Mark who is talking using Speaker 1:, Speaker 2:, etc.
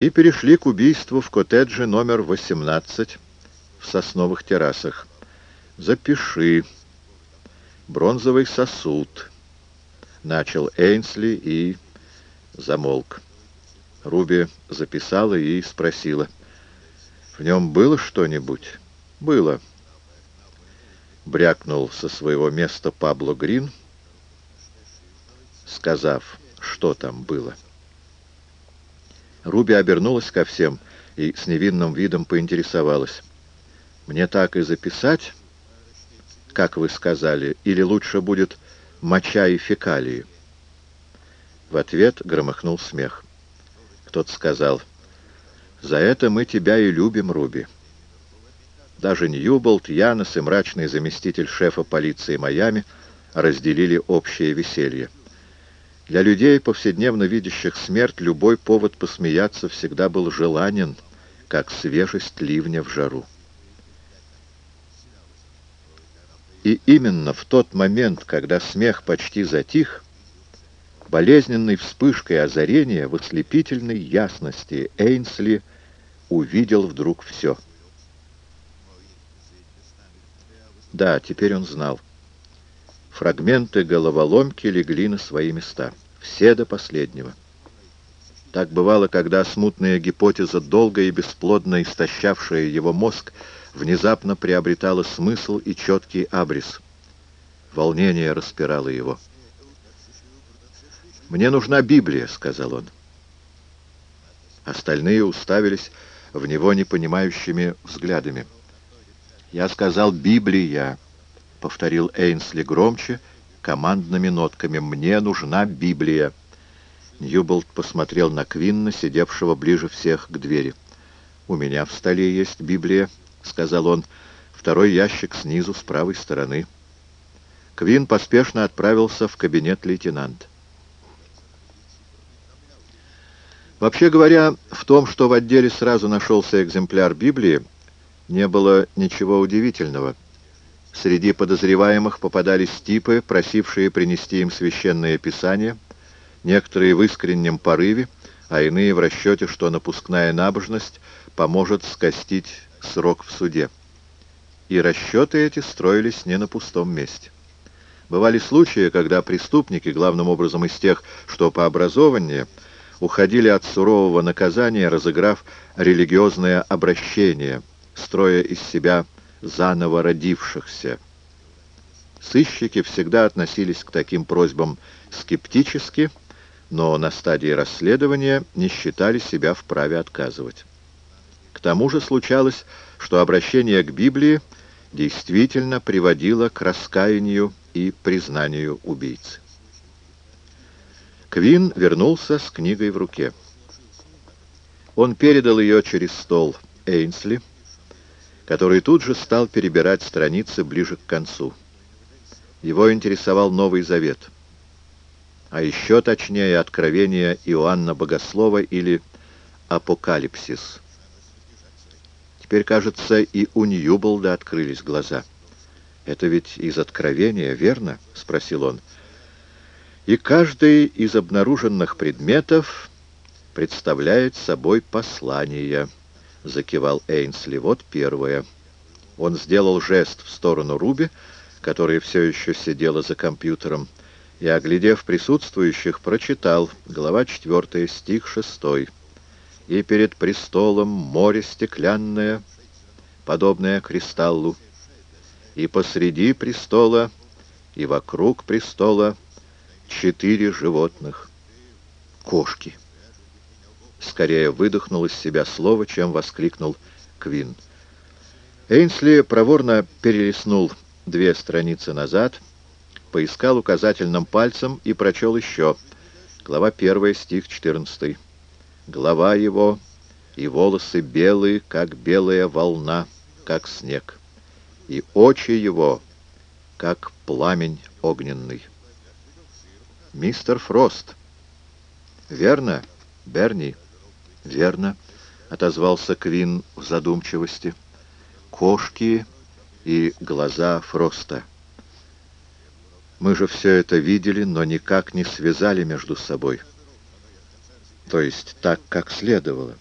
Speaker 1: и перешли к убийству в коттедже номер 18 в сосновых террасах. «Запиши. Бронзовый сосуд», — начал Эйнсли и замолк. Руби записала и спросила. «В нем было что-нибудь?» «Было». Брякнул со своего места Пабло Грин, сказав, что там было. Руби обернулась ко всем и с невинным видом поинтересовалась. «Мне так и записать, как вы сказали, или лучше будет моча и фекалии?» В ответ громыхнул смех. Кто-то сказал, «За это мы тебя и любим, Руби». Даже Ньюболт, Янос и мрачный заместитель шефа полиции Майами разделили общее веселье. Для людей, повседневно видящих смерть, любой повод посмеяться всегда был желанен, как свежесть ливня в жару. И именно в тот момент, когда смех почти затих, болезненной вспышкой озарения в ослепительной ясности Эйнсли увидел вдруг все. Да, теперь он знал. Фрагменты головоломки легли на свои места. Все до последнего. Так бывало, когда смутная гипотеза, долго и бесплодно истощавшая его мозг, внезапно приобретала смысл и четкий абрис. Волнение распирало его. «Мне нужна Библия», — сказал он. Остальные уставились в него непонимающими взглядами. «Я сказал «Библия», — повторил Эйнсли громче, командными нотками. «Мне нужна Библия». Ньюболт посмотрел на Квинна, сидевшего ближе всех к двери. «У меня в столе есть Библия», — сказал он. «Второй ящик снизу, с правой стороны». Квин поспешно отправился в кабинет лейтенанта. Вообще говоря, в том, что в отделе сразу нашелся экземпляр Библии, не было ничего удивительного — Среди подозреваемых попадались типы, просившие принести им священное писание, некоторые в искреннем порыве, а иные в расчете, что напускная набожность поможет скостить срок в суде. И расчеты эти строились не на пустом месте. Бывали случаи, когда преступники, главным образом из тех, что по образованию, уходили от сурового наказания, разыграв религиозное обращение, строя из себя заново родившихся. Сыщики всегда относились к таким просьбам скептически, но на стадии расследования не считали себя вправе отказывать. К тому же случалось, что обращение к Библии действительно приводило к раскаянию и признанию убийцы. Квин вернулся с книгой в руке. Он передал ее через стол Эйнсли, который тут же стал перебирать страницы ближе к концу. Его интересовал Новый Завет, а еще точнее откровение Иоанна Богослова или Апокалипсис. Теперь, кажется, и у Ньюболда открылись глаза. «Это ведь из откровения, верно?» — спросил он. «И каждый из обнаруженных предметов представляет собой послание». — закивал Эйнсли. «Вот первое». Он сделал жест в сторону Руби, которая все еще сидела за компьютером, и, оглядев присутствующих, прочитал, глава 4, стих 6. «И перед престолом море стеклянное, подобное кристаллу, и посреди престола, и вокруг престола четыре животных. Кошки» скорее выдохнул из себя слово, чем воскликнул Квин. Эйнсли проворно перелистнул две страницы назад, поискал указательным пальцем и прочел еще. Глава 1, стих 14. Глава его и волосы белые, как белая волна, как снег, и очи его, как пламень огненный. Мистер Фрост. Верно, Берни? «Верно», — отозвался Квин в задумчивости. «Кошки и глаза Фроста. Мы же все это видели, но никак не связали между собой. То есть так, как следовало».